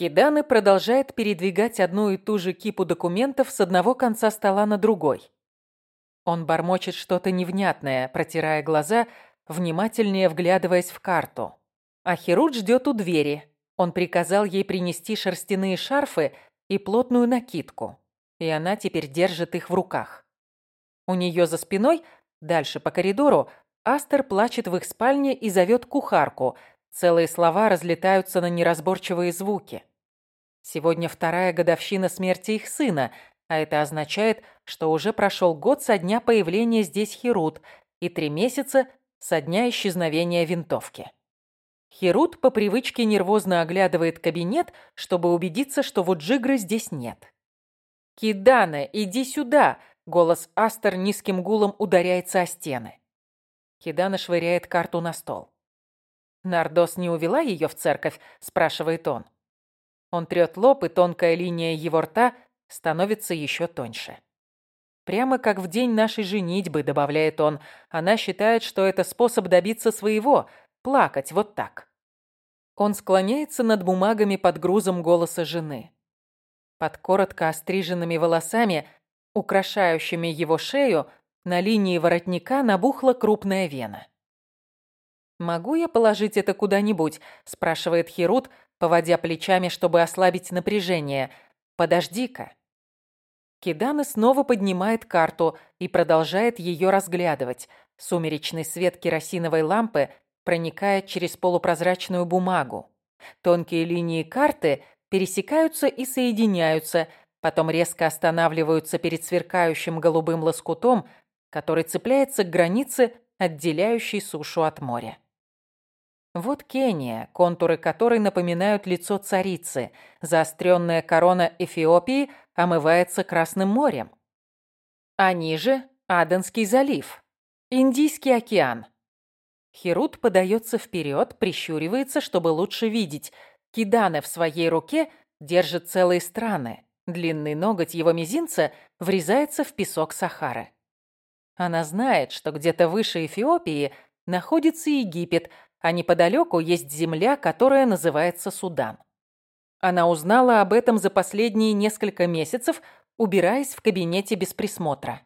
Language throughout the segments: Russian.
Киданы продолжает передвигать одну и ту же кипу документов с одного конца стола на другой. Он бормочет что-то невнятное, протирая глаза, внимательнее вглядываясь в карту. А Херут ждет у двери. Он приказал ей принести шерстяные шарфы и плотную накидку, и она теперь держит их в руках. У нее за спиной, дальше по коридору, Астер плачет в их спальне и зовет кухарку. Целые слова разлетаются на неразборчивые звуки. Сегодня вторая годовщина смерти их сына, а это означает, что уже прошел год со дня появления здесь Херут и три месяца со дня исчезновения винтовки. Херут по привычке нервозно оглядывает кабинет, чтобы убедиться, что вот Джигры здесь нет. «Кидана, иди сюда!» — голос Астер низким гулом ударяется о стены. Кидана швыряет карту на стол. «Нардос не увела ее в церковь?» – спрашивает он. Он трет лоб, и тонкая линия его рта становится еще тоньше. «Прямо как в день нашей женитьбы», – добавляет он. «Она считает, что это способ добиться своего – плакать вот так». Он склоняется над бумагами под грузом голоса жены. Под коротко остриженными волосами, украшающими его шею, на линии воротника набухла крупная вена. «Могу я положить это куда-нибудь?» – спрашивает Херут, поводя плечами, чтобы ослабить напряжение. «Подожди-ка». Кидана снова поднимает карту и продолжает ее разглядывать. Сумеречный свет керосиновой лампы проникает через полупрозрачную бумагу. Тонкие линии карты пересекаются и соединяются, потом резко останавливаются перед сверкающим голубым лоскутом, который цепляется к границе, отделяющей сушу от моря. Вот Кения, контуры которой напоминают лицо царицы. Заостренная корона Эфиопии омывается Красным морем. А ниже – Аденский залив, Индийский океан. Херут подается вперед, прищуривается, чтобы лучше видеть. Кидана в своей руке держит целые страны. Длинный ноготь его мизинца врезается в песок Сахары. Она знает, что где-то выше Эфиопии находится Египет, а неподалеку есть земля, которая называется Судан. Она узнала об этом за последние несколько месяцев, убираясь в кабинете без присмотра.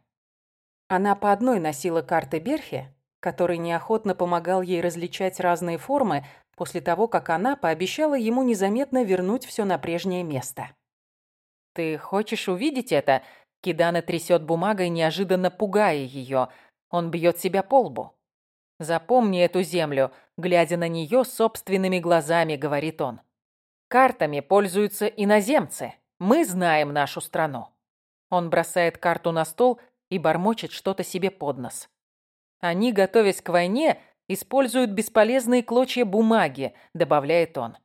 Она по одной носила карты Берхи, который неохотно помогал ей различать разные формы после того, как она пообещала ему незаметно вернуть все на прежнее место. «Ты хочешь увидеть это?» Кидана трясет бумагой, неожиданно пугая ее. Он бьет себя по лбу. «Запомни эту землю, глядя на нее собственными глазами», — говорит он. «Картами пользуются иноземцы. Мы знаем нашу страну». Он бросает карту на стол и бормочет что-то себе под нос. «Они, готовясь к войне, используют бесполезные клочья бумаги», — добавляет он.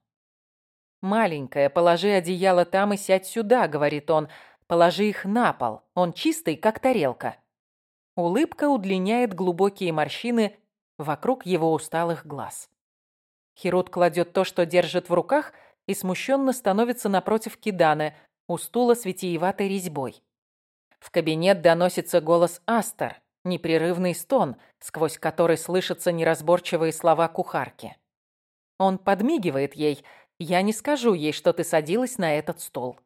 «Маленькая, положи одеяло там и сядь сюда», — говорит он, Положи их на пол, он чистый, как тарелка. Улыбка удлиняет глубокие морщины вокруг его усталых глаз. Хирот кладет то, что держит в руках, и смущенно становится напротив Киданы, у стула с витиеватой резьбой. В кабинет доносится голос Астер, непрерывный стон, сквозь который слышатся неразборчивые слова кухарки. Он подмигивает ей. «Я не скажу ей, что ты садилась на этот стол».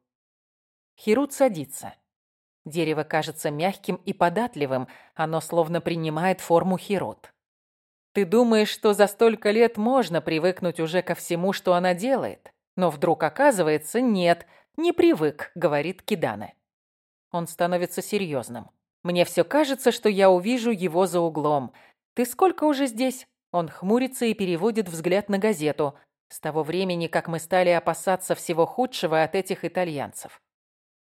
Хирут садится. Дерево кажется мягким и податливым, оно словно принимает форму хирот. Ты думаешь, что за столько лет можно привыкнуть уже ко всему, что она делает? Но вдруг оказывается, нет, не привык, говорит Кидане. Он становится серьезным. Мне все кажется, что я увижу его за углом. Ты сколько уже здесь? Он хмурится и переводит взгляд на газету. С того времени, как мы стали опасаться всего худшего от этих итальянцев.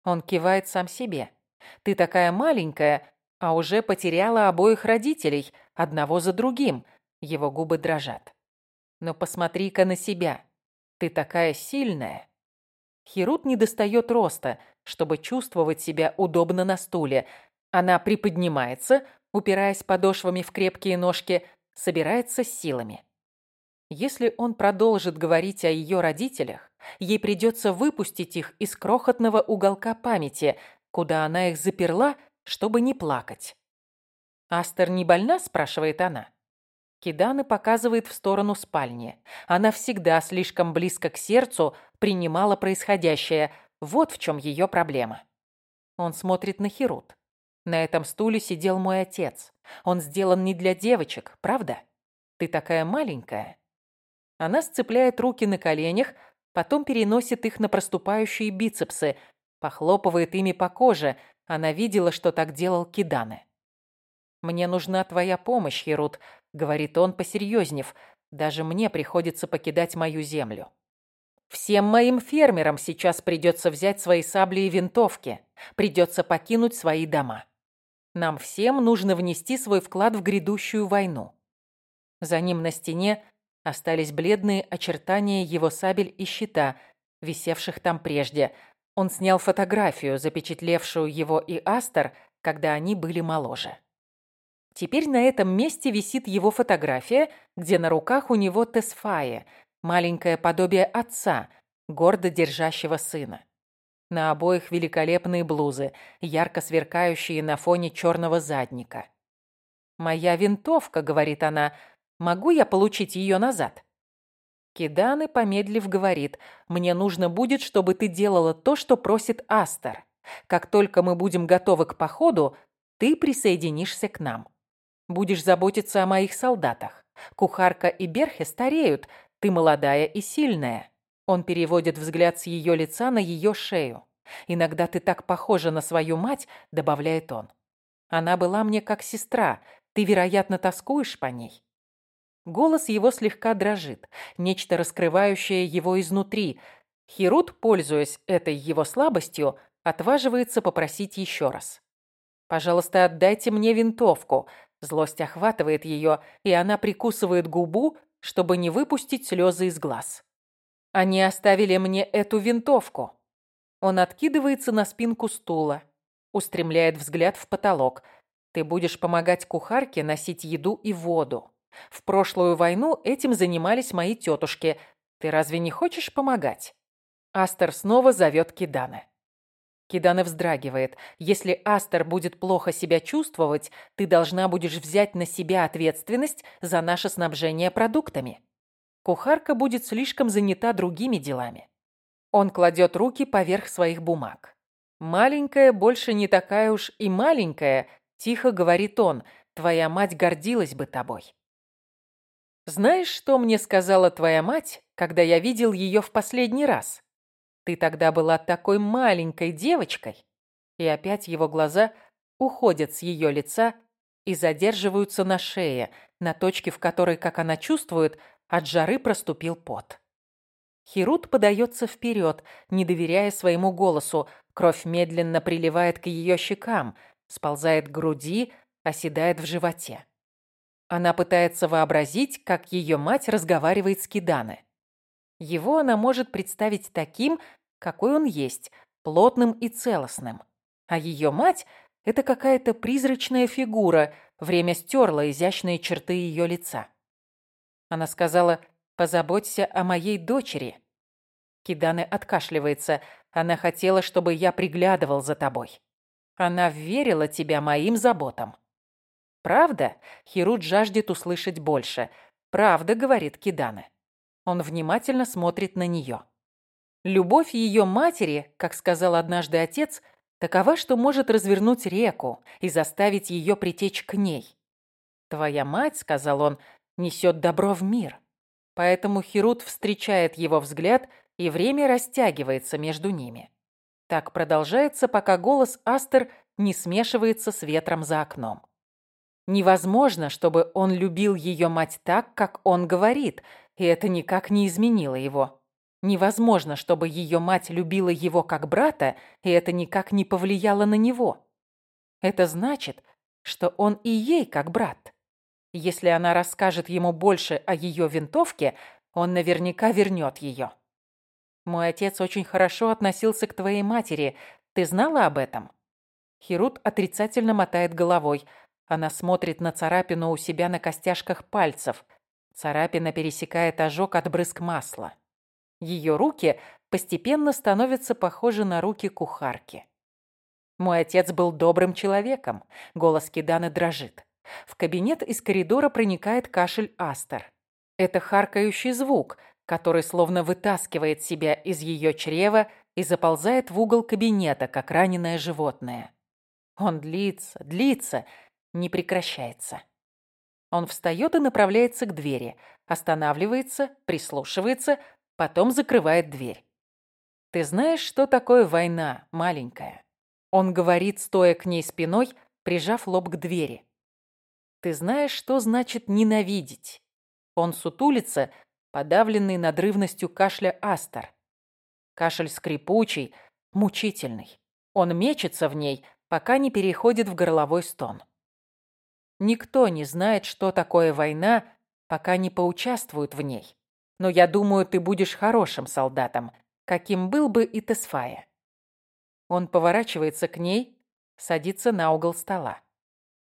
Он кивает сам себе. «Ты такая маленькая, а уже потеряла обоих родителей, одного за другим». Его губы дрожат. «Но посмотри-ка на себя. Ты такая сильная». Херут не достает роста, чтобы чувствовать себя удобно на стуле. Она приподнимается, упираясь подошвами в крепкие ножки, собирается с силами. Если он продолжит говорить о ее родителях, ей придется выпустить их из крохотного уголка памяти, куда она их заперла, чтобы не плакать. «Астер не больна?» – спрашивает она. Киданы показывает в сторону спальни. Она всегда слишком близко к сердцу принимала происходящее. Вот в чем ее проблема. Он смотрит на Херут. На этом стуле сидел мой отец. Он сделан не для девочек, правда? Ты такая маленькая. Она сцепляет руки на коленях, потом переносит их на проступающие бицепсы, похлопывает ими по коже. Она видела, что так делал Киданы. «Мне нужна твоя помощь, Херут», — говорит он, посерьезнев. «Даже мне приходится покидать мою землю». Всем моим фермерам сейчас придется взять свои сабли и винтовки. Придется покинуть свои дома. Нам всем нужно внести свой вклад в грядущую войну. За ним на стене остались бледные очертания его сабель и щита, висевших там прежде. Он снял фотографию, запечатлевшую его и Астер, когда они были моложе. Теперь на этом месте висит его фотография, где на руках у него Тесфая, маленькое подобие отца, гордо держащего сына. На обоих великолепные блузы, ярко сверкающие на фоне черного задника. «Моя винтовка», — говорит она, — «могу я получить ее назад?» Киданы, помедлив, говорит, «Мне нужно будет, чтобы ты делала то, что просит Астер. Как только мы будем готовы к походу, ты присоединишься к нам. Будешь заботиться о моих солдатах. Кухарка и Берхе стареют, ты молодая и сильная». Он переводит взгляд с ее лица на ее шею. «Иногда ты так похожа на свою мать», — добавляет он. «Она была мне как сестра. Ты, вероятно, тоскуешь по ней». Голос его слегка дрожит, нечто раскрывающее его изнутри. Хирут, пользуясь этой его слабостью, отваживается попросить еще раз. «Пожалуйста, отдайте мне винтовку». Злость охватывает ее, и она прикусывает губу, чтобы не выпустить слезы из глаз. Они оставили мне эту винтовку. Он откидывается на спинку стула, устремляет взгляд в потолок. Ты будешь помогать кухарке носить еду и воду. В прошлую войну этим занимались мои тетушки. Ты разве не хочешь помогать? Астер снова зовет Кидана. Кидана вздрагивает. Если Астер будет плохо себя чувствовать, ты должна будешь взять на себя ответственность за наше снабжение продуктами. Кухарка будет слишком занята другими делами. Он кладет руки поверх своих бумаг. «Маленькая больше не такая уж и маленькая», – тихо говорит он, – «твоя мать гордилась бы тобой». «Знаешь, что мне сказала твоя мать, когда я видел ее в последний раз? Ты тогда была такой маленькой девочкой». И опять его глаза уходят с ее лица и задерживаются на шее, на точке, в которой, как она чувствует, от жары проступил пот. Херут подается вперед, не доверяя своему голосу. Кровь медленно приливает к ее щекам, сползает к груди, оседает в животе. Она пытается вообразить, как ее мать разговаривает с Киданы. Его она может представить таким, какой он есть, плотным и целостным. А ее мать – это какая-то призрачная фигура, время стерло изящные черты ее лица. Она сказала, позаботься о моей дочери. Киданы откашливается. Она хотела, чтобы я приглядывал за тобой. Она верила тебя моим заботам. Правда? Хирут жаждет услышать больше. Правда, говорит Киданы. Он внимательно смотрит на нее. Любовь ее матери, как сказал однажды отец, такова, что может развернуть реку и заставить ее притечь к ней. «Твоя мать», — сказал он, несет добро в мир. Поэтому Херут встречает его взгляд, и время растягивается между ними. Так продолжается, пока голос Астер не смешивается с ветром за окном. Невозможно, чтобы он любил ее мать так, как он говорит, и это никак не изменило его. Невозможно, чтобы ее мать любила его как брата, и это никак не повлияло на него. Это значит, что он и ей как брат. Если она расскажет ему больше о ее винтовке, он наверняка вернет ее. Мой отец очень хорошо относился к твоей матери. Ты знала об этом? Хирут отрицательно мотает головой. Она смотрит на царапину у себя на костяшках пальцев. Царапина пересекает ожог от брызг масла. Ее руки постепенно становятся похожи на руки кухарки. Мой отец был добрым человеком. Голос Киданы дрожит. В кабинет из коридора проникает кашель Астер. Это харкающий звук, который словно вытаскивает себя из ее чрева и заползает в угол кабинета, как раненое животное. Он длится, длится, не прекращается. Он встает и направляется к двери, останавливается, прислушивается, потом закрывает дверь. «Ты знаешь, что такое война, маленькая?» Он говорит, стоя к ней спиной, прижав лоб к двери. «Ты знаешь, что значит ненавидеть?» Он сутулится, подавленный надрывностью кашля Астер. Кашель скрипучий, мучительный. Он мечется в ней, пока не переходит в горловой стон. Никто не знает, что такое война, пока не поучаствует в ней. Но я думаю, ты будешь хорошим солдатом, каким был бы и Тесфая. Он поворачивается к ней, садится на угол стола.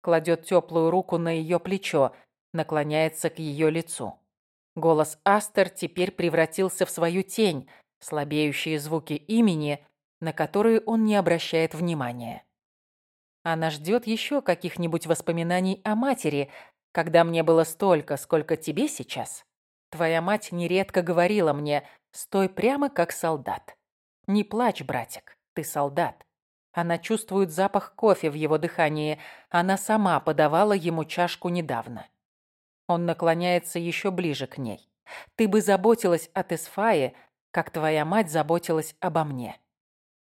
Кладет теплую руку на ее плечо, наклоняется к ее лицу. Голос Астер теперь превратился в свою тень, слабеющие звуки имени, на которые он не обращает внимания. Она ждет еще каких-нибудь воспоминаний о матери, когда мне было столько, сколько тебе сейчас. Твоя мать нередко говорила мне, стой прямо как солдат. Не плачь, братик, ты солдат. Она чувствует запах кофе в его дыхании. Она сама подавала ему чашку недавно. Он наклоняется еще ближе к ней. Ты бы заботилась о Тесфае, как твоя мать заботилась обо мне.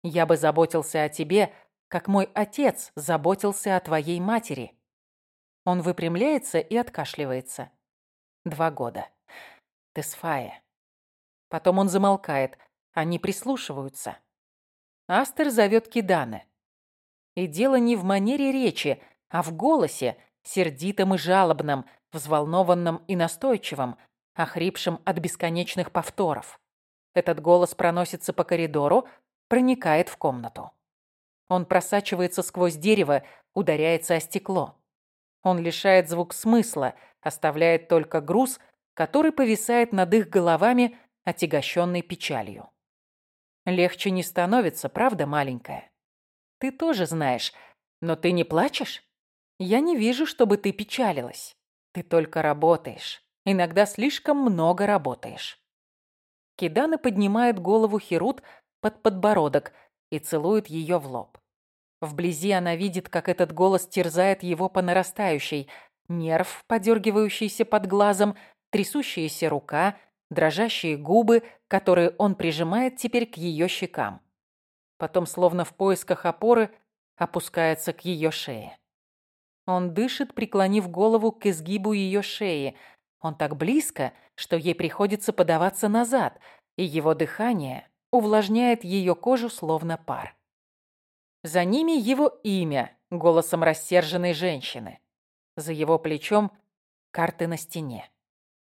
Я бы заботился о тебе, как мой отец заботился о твоей матери. Он выпрямляется и откашливается. Два года. Тесфая. Потом он замолкает. Они прислушиваются. Астер зовет Кидана. И дело не в манере речи, а в голосе, сердитом и жалобном, взволнованном и настойчивом, охрипшем от бесконечных повторов. Этот голос проносится по коридору, проникает в комнату. Он просачивается сквозь дерево, ударяется о стекло. Он лишает звук смысла, оставляет только груз, который повисает над их головами, отягощенный печалью. Легче не становится, правда, маленькая? Ты тоже знаешь, но ты не плачешь? Я не вижу, чтобы ты печалилась. Ты только работаешь. Иногда слишком много работаешь. Кидана поднимает голову Херут под подбородок и целует ее в лоб. Вблизи она видит, как этот голос терзает его по нарастающей. Нерв, подергивающийся под глазом, трясущаяся рука, дрожащие губы, которые он прижимает теперь к ее щекам. Потом, словно в поисках опоры, опускается к ее шее. Он дышит, преклонив голову к изгибу ее шеи. Он так близко, что ей приходится подаваться назад, и его дыхание увлажняет ее кожу, словно пар. За ними его имя, голосом рассерженной женщины. За его плечом карты на стене.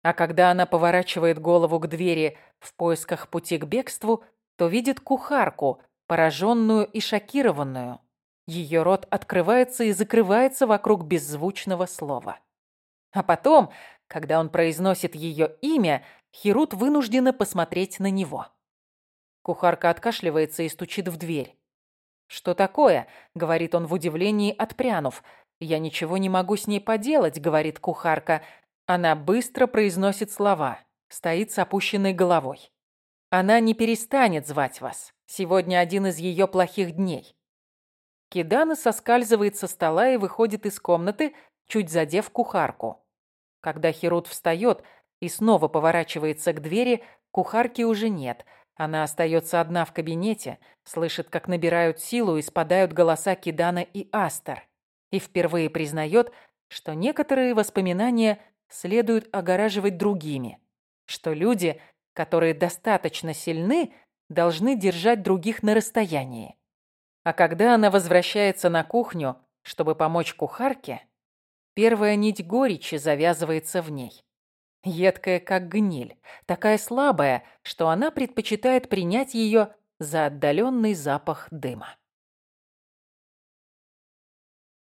А когда она поворачивает голову к двери в поисках пути к бегству, то видит кухарку, пораженную и шокированную. Ее рот открывается и закрывается вокруг беззвучного слова. А потом, когда он произносит ее имя, Херут вынуждена посмотреть на него. Кухарка откашливается и стучит в дверь. «Что такое?» — говорит он в удивлении, отпрянув. «Я ничего не могу с ней поделать», — говорит кухарка. Она быстро произносит слова, стоит с опущенной головой. «Она не перестанет звать вас. Сегодня один из ее плохих дней». Кидана соскальзывает со стола и выходит из комнаты, чуть задев кухарку. Когда Херут встает и снова поворачивается к двери, кухарки уже нет — она остается одна в кабинете, слышит, как набирают силу и спадают голоса Кидана и Астер, и впервые признает, что некоторые воспоминания следует огораживать другими, что люди, которые достаточно сильны, должны держать других на расстоянии. А когда она возвращается на кухню, чтобы помочь кухарке, первая нить горечи завязывается в ней едкая как гниль, такая слабая, что она предпочитает принять ее за отдаленный запах дыма.